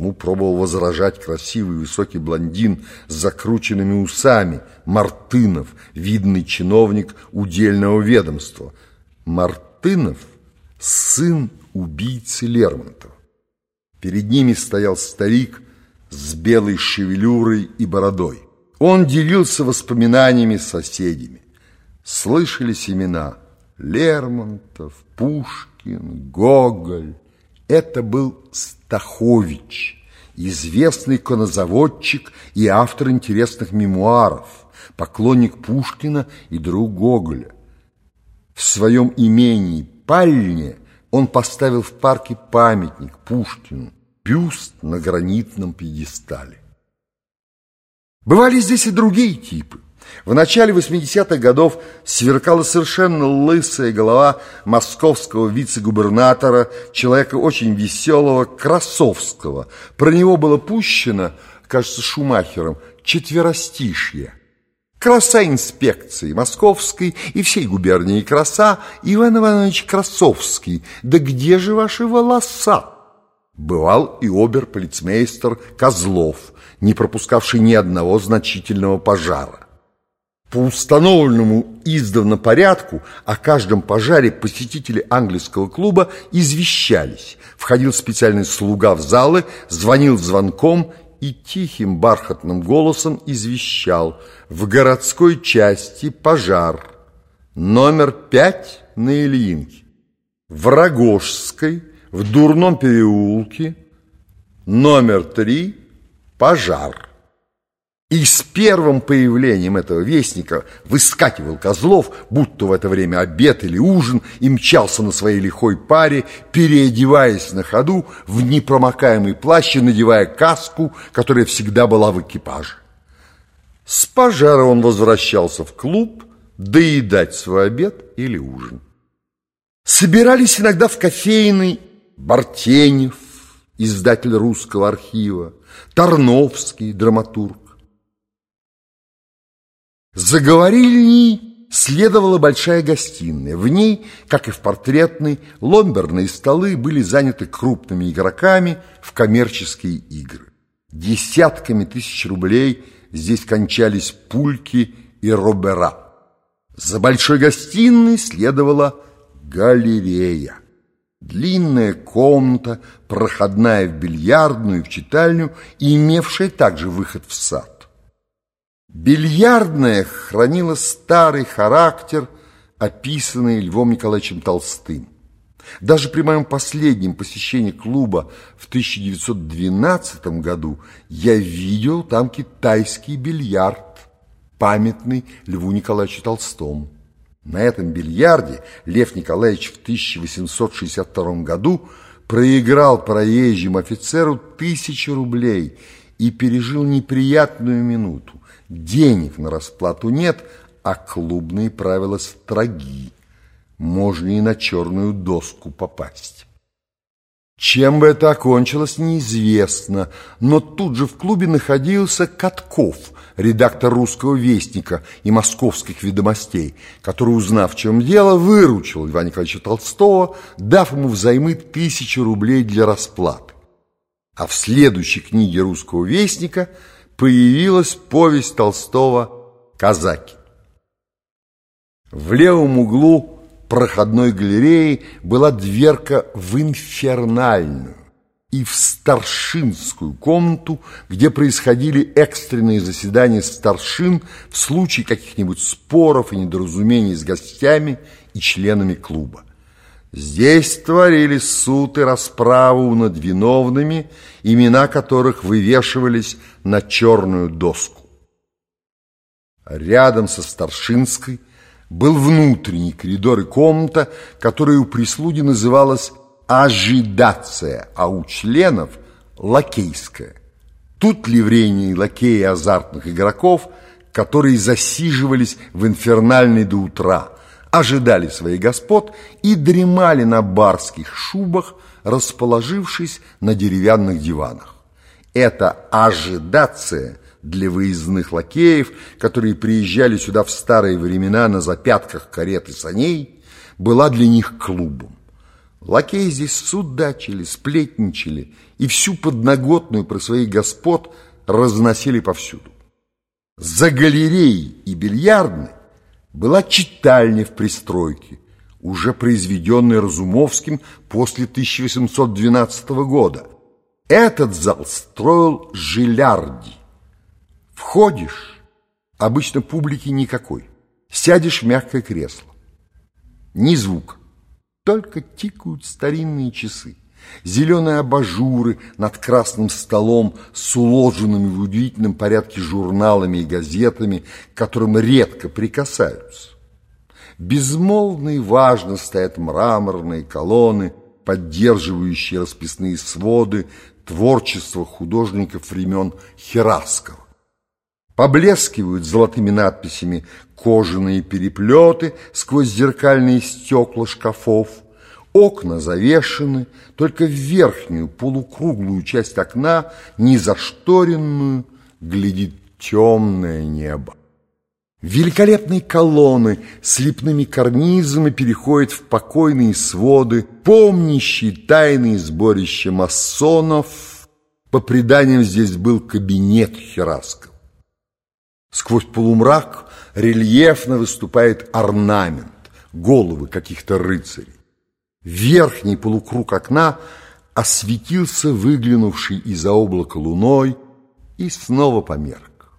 Ему пробовал возражать красивый высокий блондин с закрученными усами, Мартынов, видный чиновник удельного ведомства. Мартынов – сын убийцы Лермонтова. Перед ними стоял старик с белой шевелюрой и бородой. Он делился воспоминаниями с соседями. Слышались имена Лермонтов, Пушкин, Гоголь. Это был Стахович, известный конозаводчик и автор интересных мемуаров, поклонник Пушкина и друг Гоголя. В своем имении Пальне он поставил в парке памятник Пушкину, бюст на гранитном пьедестале. Бывали здесь и другие типы. В начале 80-х годов сверкала совершенно лысая голова московского вице-губернатора, человека очень веселого, Красовского. Про него было пущено, кажется, Шумахером, четверостишье. Краса инспекции московской и всей губернии краса Иван Иванович Красовский. Да где же ваши волоса? Бывал и обер-полицмейстер Козлов, не пропускавший ни одного значительного пожара. По установленному издавна порядку о каждом пожаре посетители английского клуба извещались. Входил специальный слуга в залы, звонил звонком и тихим бархатным голосом извещал «В городской части пожар, номер пять на Ильинке, в Рогожской, в Дурном переулке, номер три, пожар». И с первым появлением этого вестника выскакивал Козлов, будто в это время обед или ужин, и мчался на своей лихой паре, переодеваясь на ходу в непромокаемый плащ и надевая каску, которая всегда была в экипаже. С пожара он возвращался в клуб доедать свой обед или ужин. Собирались иногда в кофейной Бартенев, издатель русского архива, Тарновский, драматург, за говорильней следовала большая гостиная. В ней, как и в портретной, ломберные столы были заняты крупными игроками в коммерческие игры. Десятками тысяч рублей здесь кончались пульки и робера. За большой гостиной следовала галерея. Длинная комната, проходная в бильярдную и в читальню, и имевшая также выход в сад. Бильярдная хранила старый характер, описанный Львом Николаевичем Толстым. Даже при моем последнем посещении клуба в 1912 году я видел там китайский бильярд, памятный Льву Николаевичу Толстому. На этом бильярде Лев Николаевич в 1862 году проиграл проезжим офицеру тысячу рублей и пережил неприятную минуту. Денег на расплату нет, а клубные правила строги. Можно и на черную доску попасть. Чем бы это окончилось, неизвестно, но тут же в клубе находился Катков, редактор «Русского вестника» и «Московских ведомостей», который, узнав, в чем дело, выручил Ивана Николаевича Толстого, дав ему взаймы тысячу рублей для расплаты. А в следующей книге «Русского вестника» появилась повесть Толстого «Казаки». В левом углу проходной галереи была дверка в инфернальную и в старшинскую комнату, где происходили экстренные заседания старшин в случае каких-нибудь споров и недоразумений с гостями и членами клуба. Здесь творились суд и расправу над виновными, имена которых вывешивались на черную доску. Рядом со Старшинской был внутренний коридор и комната, которая у прислуги называлась «ожидация», а у членов – «лакейская». Тут ливрейные лакеи азартных игроков, которые засиживались в инфернальной до утра – ожидали своих господ и дремали на барских шубах, расположившись на деревянных диванах. Это ожидация для выездных лакеев, которые приезжали сюда в старые времена на запятках карет и саней, была для них клубом. Лакеи здесь судачили, сплетничали и всю подноготную про своих господ разносили повсюду. За галереей и бильярдной была читальня в пристройке, уже произведенная Разумовским после 1812 года. Этот зал строил Жилярди. Входишь, обычно публики никакой. Сядешь в мягкое кресло. Ни звука, только тикают старинные часы. Зеленые абажуры над красным столом с уложенными в удивительном порядке журналами и газетами, к которым редко прикасаются. Безмолвно и важно стоят мраморные колонны, поддерживающие расписные своды творчества художников времен Хераскова. Поблескивают золотыми надписями кожаные переплеты сквозь зеркальные стекла шкафов. Окна завешены, только в верхнюю полукруглую часть окна, незашторенную, глядит темное небо. Великолепные колонны с лепными карнизами переходят в покойные своды, помнящие тайные сборища масонов. По преданиям здесь был кабинет Хераскова. Сквозь полумрак рельефно выступает орнамент, головы каких-то рыцарей. Верхний полукруг окна осветился выглянувший из-за облака луной и снова померк.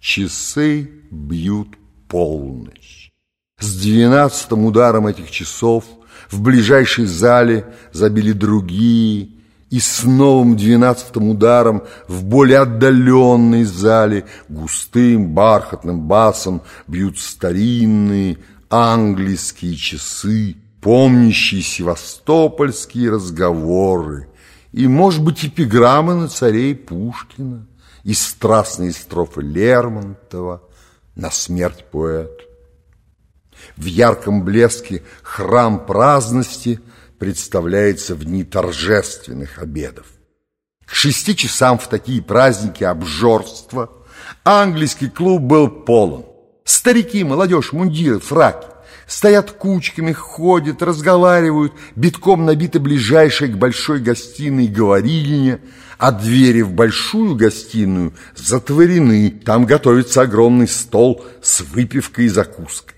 Часы бьют полночь. С двенадцатым ударом этих часов в ближайшей зале забили другие, и с новым двенадцатым ударом в более отдаленной зале густым бархатным басом бьют старинные английские часы, помнящие севастопольские разговоры и, может быть, эпиграммы на царей Пушкина и страстные строфы Лермонтова на смерть поэт. В ярком блеске храм праздности – представляется в дни торжественных обедов. К шести часам в такие праздники обжорства английский клуб был полон. Старики, молодежь, мундиры, фраки. Стоят кучками, ходят, разговаривают, битком набиты ближайшие к большой гостиной говорильня, а двери в большую гостиную затворены. Там готовится огромный стол с выпивкой и закуской.